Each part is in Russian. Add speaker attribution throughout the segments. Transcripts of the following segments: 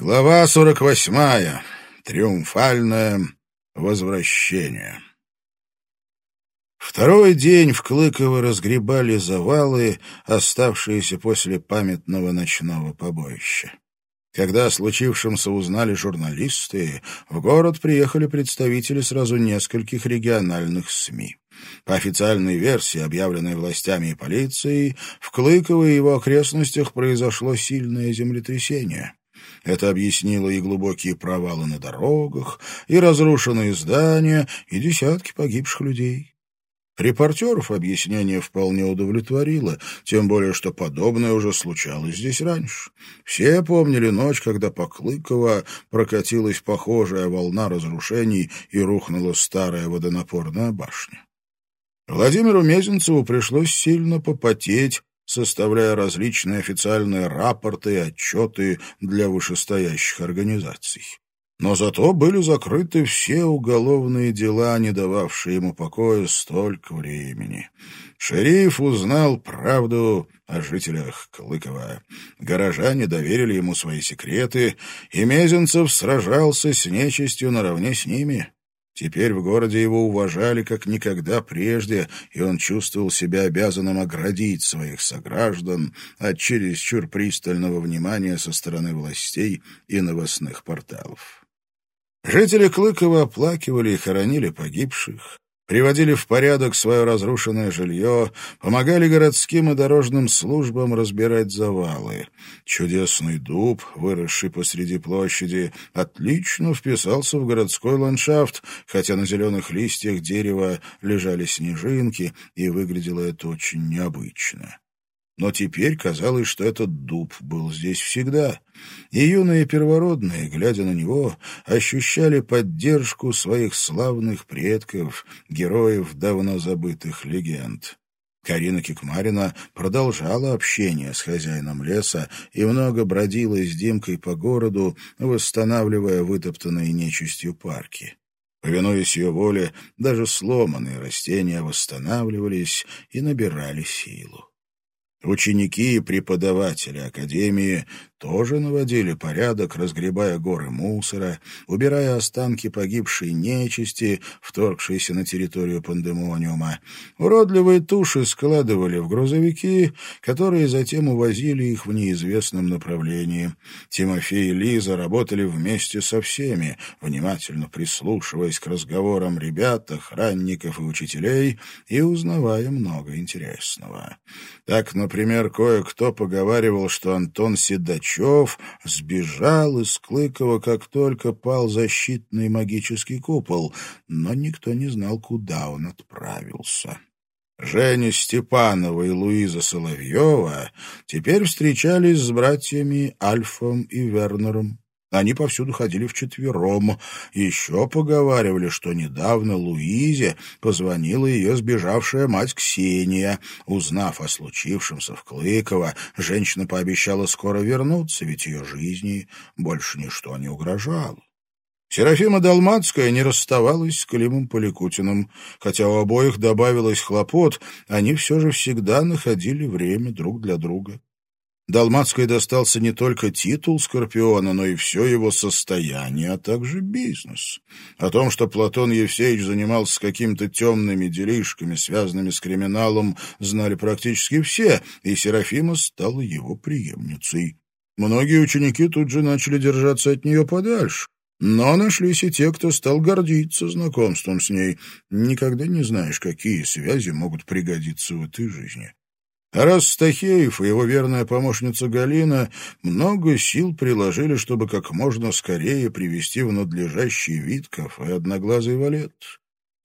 Speaker 1: Глава сорок восьмая. Триумфальное возвращение. Второй день в Клыково разгребали завалы, оставшиеся после памятного ночного побоища. Когда о случившемся узнали журналисты, в город приехали представители сразу нескольких региональных СМИ. По официальной версии, объявленной властями и полицией, в Клыково и его окрестностях произошло сильное землетрясение. Это объяснило и глубокие провалы на дорогах, и разрушенные здания, и десятки погибших людей. Репортеров объяснение вполне удовлетворило, тем более, что подобное уже случалось здесь раньше. Все помнили ночь, когда по Клыково прокатилась похожая волна разрушений и рухнула старая водонапорная башня. Владимиру Мезенцеву пришлось сильно попотеть, составляя различные официальные рапорты и отчеты для вышестоящих организаций. Но зато были закрыты все уголовные дела, не дававшие ему покоя столько времени. Шериф узнал правду о жителях Клыкова. Горожане доверили ему свои секреты, и Мезенцев сражался с нечистью наравне с ними. Теперь в городе его уважали как никогда прежде, и он чувствовал себя обязанным оградить своих сограждан от чересчур пристального внимания со стороны властей и новостных порталов. Жители Клыкова оплакивали и хоронили погибших, приводили в порядок свое разрушенное жилье, помогали городским и дорожным службам разбирать завалы. Чудесный дуб, выросший посреди площади, отлично вписался в городской ландшафт, хотя на зеленых листьях дерева лежали снежинки, и выглядело это очень необычно. Но теперь казалось, что этот дуб был здесь всегда. И юные первородные, глядя на него, ощущали поддержку своих славных предков, героев давно забытых легенд. Карина Кикмарина продолжала общение с хозяином леса и много бродила с Димкой по городу, восстанавливая вытоптанные нечистью парки. Повинуясь ее воле, даже сломанные растения восстанавливались и набирали силу. Ученики и преподаватели Академии тоже наводили порядок, разгребая горы мусора, убирая останки погибшей нечисти, вторгшейся на территорию пандемониума. Уродливые туши складывали в грузовики, которые затем увозили их в неизвестном направлении. Тимофей и Лиза работали вместе со всеми, внимательно прислушиваясь к разговорам ребят, охранников и учителей и узнавая много интересного. Так, например, кое-кто поговаривал, что Антон Седач Пугачев сбежал из Клыкова, как только пал защитный магический купол, но никто не знал, куда он отправился. Женя Степанова и Луиза Соловьева теперь встречались с братьями Альфом и Вернером. Они повсюду ходили вчетвером. Еще поговаривали, что недавно Луизе позвонила ее сбежавшая мать Ксения. Узнав о случившемся в Клыково, женщина пообещала скоро вернуться, ведь ее жизни больше ничто не угрожало. Серафима Долматская не расставалась с Климом Поликутиным. Хотя у обоих добавилось хлопот, они все же всегда находили время друг для друга. Далматской достался не только титул Скорпиона, но и все его состояние, а также бизнес. О том, что Платон Евсеевич занимался какими-то темными делишками, связанными с криминалом, знали практически все, и Серафима стала его преемницей. Многие ученики тут же начали держаться от нее подальше. Но нашлись и те, кто стал гордиться знакомством с ней. Никогда не знаешь, какие связи могут пригодиться в этой жизни. Тарас Стахеев и его верная помощница Галина много сил приложили, чтобы как можно скорее привести в надлежащий вид кафе «Одноглазый валет».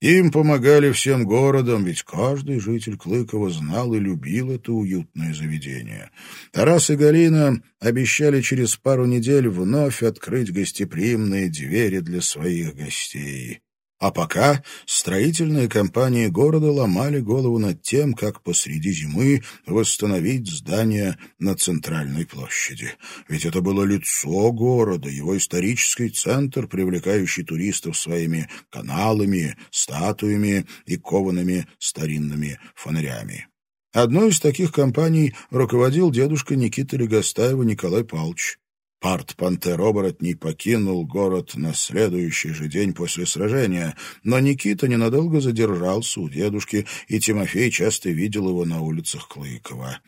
Speaker 1: Им помогали всем городом, ведь каждый житель Клыкова знал и любил это уютное заведение. Тарас и Галина обещали через пару недель вновь открыть гостеприимные двери для своих гостей. А пока строительные компании города ломали голову над тем, как посреди зимы восстановить здание на центральной площади. Ведь это было лицо города, его исторический центр, привлекающий туристов своими каналами, статуями и коваными старинными фонарями. Одной из таких компаний руководил дедушка Никиты Легостаева Николай Павлович. Парт пантер-оборотней покинул город на следующий же день после сражения, но Никита ненадолго задержался у дедушки, и Тимофей часто видел его на улицах Клыкова.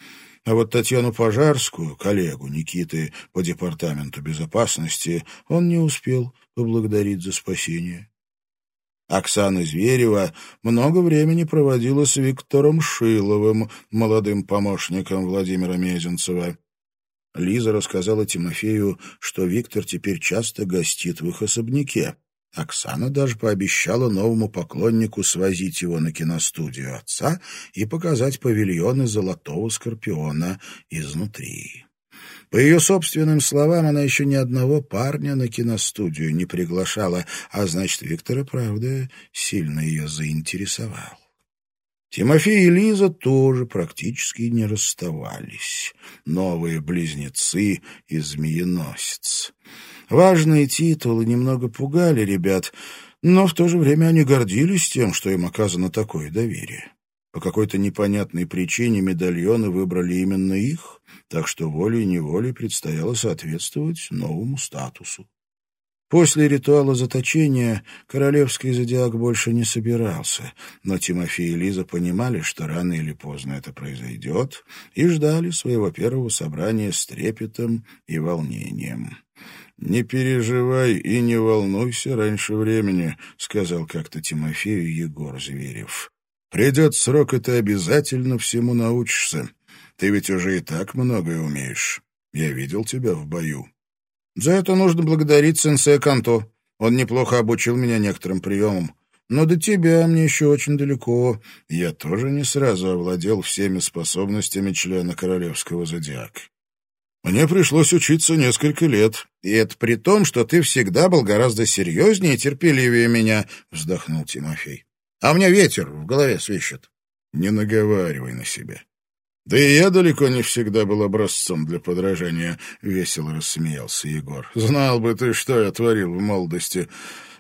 Speaker 1: А вот Татьяну Пожарскую, коллегу Никиты по департаменту безопасности, он не успел поблагодарить за спасение. Оксана Зверева много времени проводила с Виктором Шиловым, молодым помощником Владимира Мезенцева. Лиза рассказала Тимофею, что Виктор теперь часто гостит в их особняке. Оксана даже пообещала новому поклоннику свозить его на киностудию отца и показать павильоны «Золотого Скорпиона» изнутри. По ее собственным словам, она еще ни одного парня на киностудию не приглашала, а значит, Виктор и правда сильно ее заинтересовал. Тимофей и Лиза тоже практически не расставались. Новые близнецы и змееносец. Важные титулы немного пугали ребят, но в то же время они гордились тем, что им оказано такое доверие. По какой-то непонятной причине медальоны выбрали именно их, так что волей-неволей предстояло соответствовать новому статусу. После ритуала заточения королевский зодиак больше не собирался, но Тимофей и Лиза понимали, что рано или поздно это произойдет, и ждали своего первого собрания с трепетом и волнением. «Не переживай и не волнуйся раньше времени», — сказал как-то Тимофею Егор Зверев. «Придет срок, и ты обязательно всему научишься. Ты ведь уже и так многое умеешь. Я видел тебя в бою». За это нужно благодарить сенсея Канто. Он неплохо обучил меня некоторым приемам. Но до тебя мне еще очень далеко. Я тоже не сразу овладел всеми способностями члена королевского зодиака. Мне пришлось учиться несколько лет. И это при том, что ты всегда был гораздо серьезнее и терпеливее меня, — вздохнул Тимофей. А меня ветер в голове свищет. Не наговаривай на себя. «Да и я далеко не всегда был образцом для подражания», — весело рассмеялся Егор. «Знал бы ты, что я творил в молодости.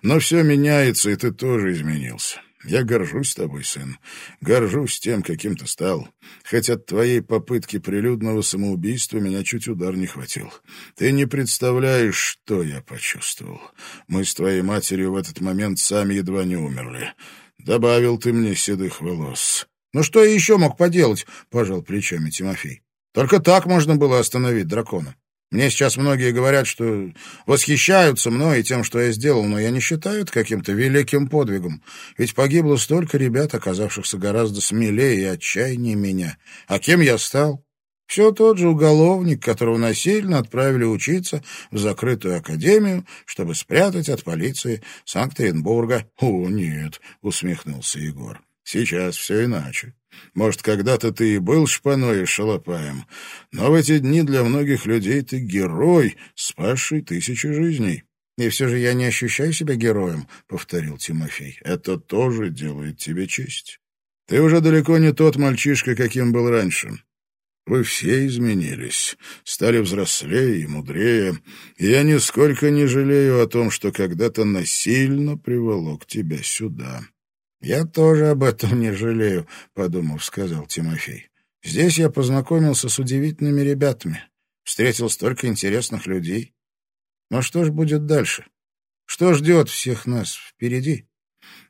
Speaker 1: Но все меняется, и ты тоже изменился. Я горжусь тобой, сын. Горжусь тем, каким ты стал. Хотя от твоей попытки прилюдного самоубийства меня чуть удар не хватил. Ты не представляешь, что я почувствовал. Мы с твоей матерью в этот момент сами едва не умерли. Добавил ты мне седых волос». «Ну что я еще мог поделать?» — пожал плечами Тимофей. «Только так можно было остановить дракона. Мне сейчас многие говорят, что восхищаются мной и тем, что я сделал, но я не считаю это каким-то великим подвигом. Ведь погибло столько ребят, оказавшихся гораздо смелее и отчаяннее меня. А кем я стал? Все тот же уголовник, которого насильно отправили учиться в закрытую академию, чтобы спрятать от полиции Санкт-Петербурга. — О, нет, — усмехнулся Егор. Сейчас все иначе. Может, когда-то ты и был шпаной и шалопаем, но в эти дни для многих людей ты герой, спасший тысячи жизней. «И все же я не ощущаю себя героем», — повторил Тимофей. «Это тоже делает тебе честь. Ты уже далеко не тот мальчишка, каким был раньше. Вы все изменились, стали взрослее и мудрее, и я нисколько не жалею о том, что когда-то насильно приволок тебя сюда». «Я тоже об этом не жалею», — подумав, сказал Тимофей. «Здесь я познакомился с удивительными ребятами, встретил столько интересных людей. Но что ж будет дальше? Что ждет всех нас впереди?»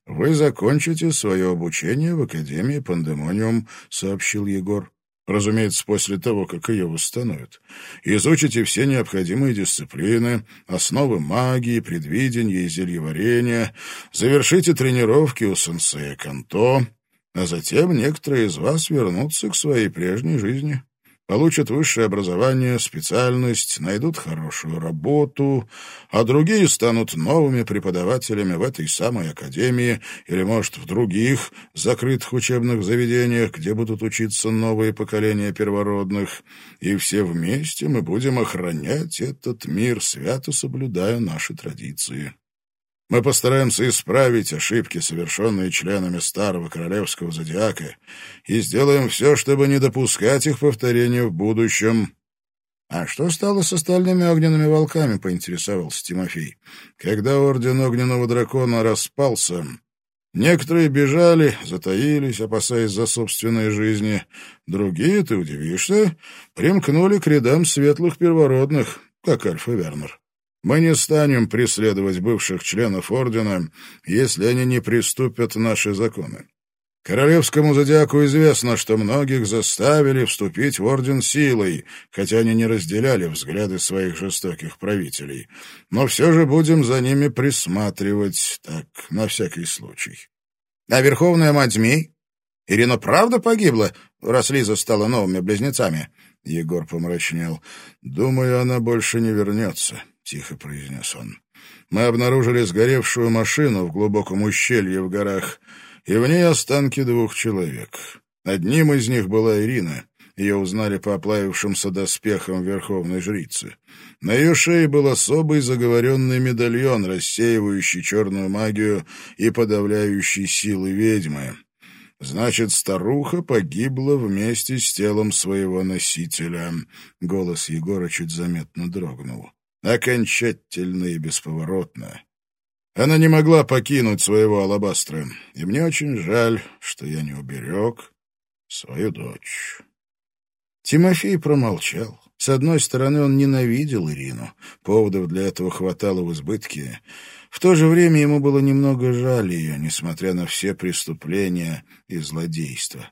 Speaker 1: «Вы закончите свое обучение в Академии Пандемониум», — сообщил Егор. Разумеется, после того, как ее восстановят. Изучите все необходимые дисциплины, основы магии, предвидения и зельеварения, завершите тренировки у сенсея Канто, а затем некоторые из вас вернутся к своей прежней жизни получат высшее образование, специальность, найдут хорошую работу, а другие станут новыми преподавателями в этой самой академии или, может, в других закрытых учебных заведениях, где будут учиться новые поколения первородных, и все вместе мы будем охранять этот мир, свято соблюдая наши традиции. Мы постараемся исправить ошибки, совершенные членами старого королевского зодиака, и сделаем все, чтобы не допускать их повторения в будущем». «А что стало с остальными огненными волками?» — поинтересовался Тимофей. «Когда орден огненного дракона распался, некоторые бежали, затаились, опасаясь за собственные жизни. Другие, ты удивишься, примкнули к рядам светлых первородных». как Альфа Вернер. Мы не станем преследовать бывших членов Ордена, если они не приступят наши законы. Королевскому зодиаку известно, что многих заставили вступить в Орден силой, хотя они не разделяли взгляды своих жестоких правителей. Но все же будем за ними присматривать, так, на всякий случай. А Верховная Мать Змей? Ирина правда погибла, раз Лиза стала новыми близнецами? Егор помрачнел. «Думаю, она больше не вернется», — тихо произнес он. «Мы обнаружили сгоревшую машину в глубоком ущелье в горах, и в ней останки двух человек. Одним из них была Ирина. Ее узнали по оплавившимся доспехам верховной жрицы. На ее шее был особый заговоренный медальон, рассеивающий черную магию и подавляющий силы ведьмы. Значит, старуха погибла вместе с телом своего носителя. Голос Егора чуть заметно дрогнул. Окончательно и бесповоротно. Она не могла покинуть своего алабастра, и мне очень жаль, что я не уберег свою дочь. Тимофей промолчал. С одной стороны, он ненавидел Ирину. Поводов для этого хватало в избытке. В то же время ему было немного жаль ее, несмотря на все преступления и злодейства.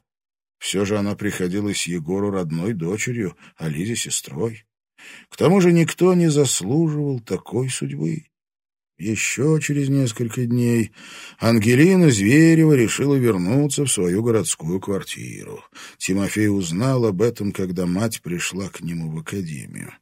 Speaker 1: Все же она приходилась Егору родной дочерью, а Лизе — сестрой. К тому же никто не заслуживал такой судьбы. Еще через несколько дней Ангелина Зверева решила вернуться в свою городскую квартиру. Тимофей узнал об этом, когда мать пришла к нему в академию.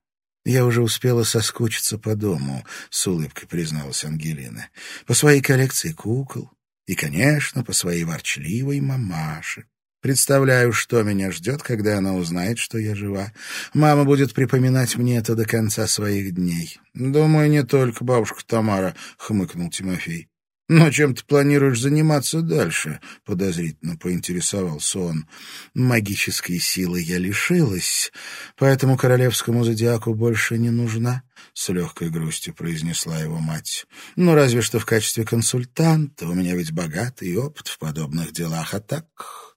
Speaker 1: «Я уже успела соскучиться по дому», — с улыбкой призналась Ангелина. «По своей коллекции кукол и, конечно, по своей ворчливой мамаше. Представляю, что меня ждет, когда она узнает, что я жива. Мама будет припоминать мне это до конца своих дней. Думаю, не только бабушка Тамара, — хмыкнул Тимофей. «Но чем ты планируешь заниматься дальше?» — подозрительно поинтересовался он. «Магической силы я лишилась, поэтому королевскому зодиаку больше не нужна», — с легкой грустью произнесла его мать. «Ну, разве что в качестве консультанта. У меня ведь богатый опыт в подобных делах, а так...»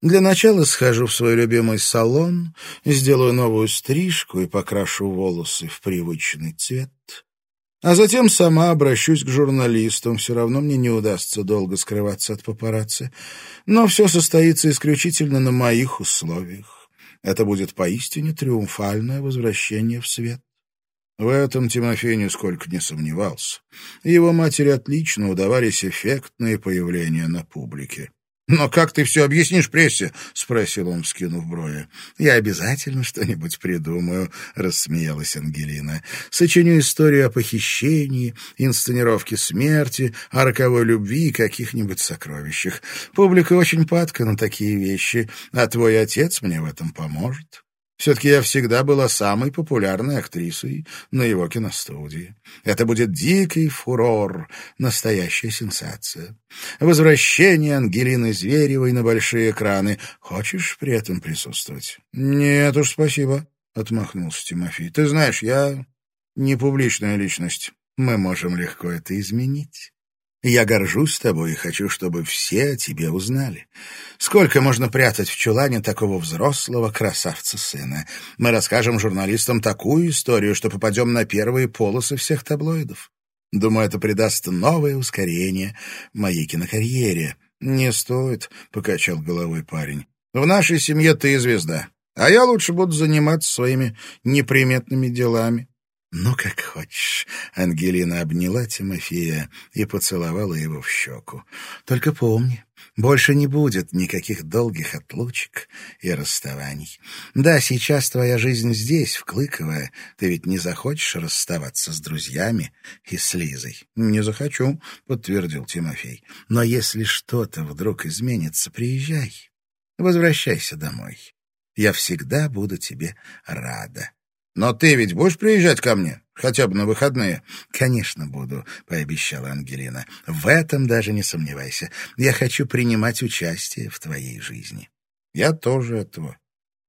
Speaker 1: Для начала схожу в свой любимый салон, сделаю новую стрижку и покрашу волосы в привычный цвет. А затем сама обращусь к журналистам. Все равно мне не удастся долго скрываться от папарацци. Но все состоится исключительно на моих условиях. Это будет поистине триумфальное возвращение в свет. В этом Тимофей нисколько не сомневался. Его матери отлично удавались эффектные появления на публике. «Но как ты все объяснишь прессе?» — спросил он, вскинув брови. «Я обязательно что-нибудь придумаю», — рассмеялась Ангелина. «Сочиню историю о похищении, инсценировке смерти, о роковой любви и каких-нибудь сокровищах. Публика очень падка на такие вещи, а твой отец мне в этом поможет». Все-таки я всегда была самой популярной актрисой на его киностудии. Это будет дикий фурор, настоящая сенсация. Возвращение Ангелины Зверевой на большие экраны. Хочешь при этом присутствовать? — Нет уж, спасибо, — отмахнулся Тимофей. — Ты знаешь, я не публичная личность. Мы можем легко это изменить. Я горжусь тобой и хочу, чтобы все о тебе узнали. Сколько можно прятать в чулане такого взрослого красавца-сына? Мы расскажем журналистам такую историю, что попадем на первые полосы всех таблоидов. Думаю, это придаст новое ускорение моей кинокарьере. Не стоит, — покачал головой парень. В нашей семье ты звезда, а я лучше буду заниматься своими неприметными делами. «Ну, как хочешь». Ангелина обняла Тимофея и поцеловала его в щеку. «Только помни, больше не будет никаких долгих отлучек и расставаний. Да, сейчас твоя жизнь здесь, в Клыково. Ты ведь не захочешь расставаться с друзьями и с Лизой?» «Не захочу», — подтвердил Тимофей. «Но если что-то вдруг изменится, приезжай. Возвращайся домой. Я всегда буду тебе рада». Но ты ведь будешь приезжать ко мне? Хотя бы на выходные?» «Конечно буду», — пообещала Ангелина. «В этом даже не сомневайся. Я хочу принимать участие в твоей жизни». «Я тоже этого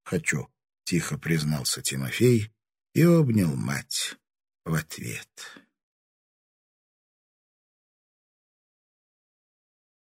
Speaker 1: хочу», — тихо признался Тимофей и обнял мать в ответ.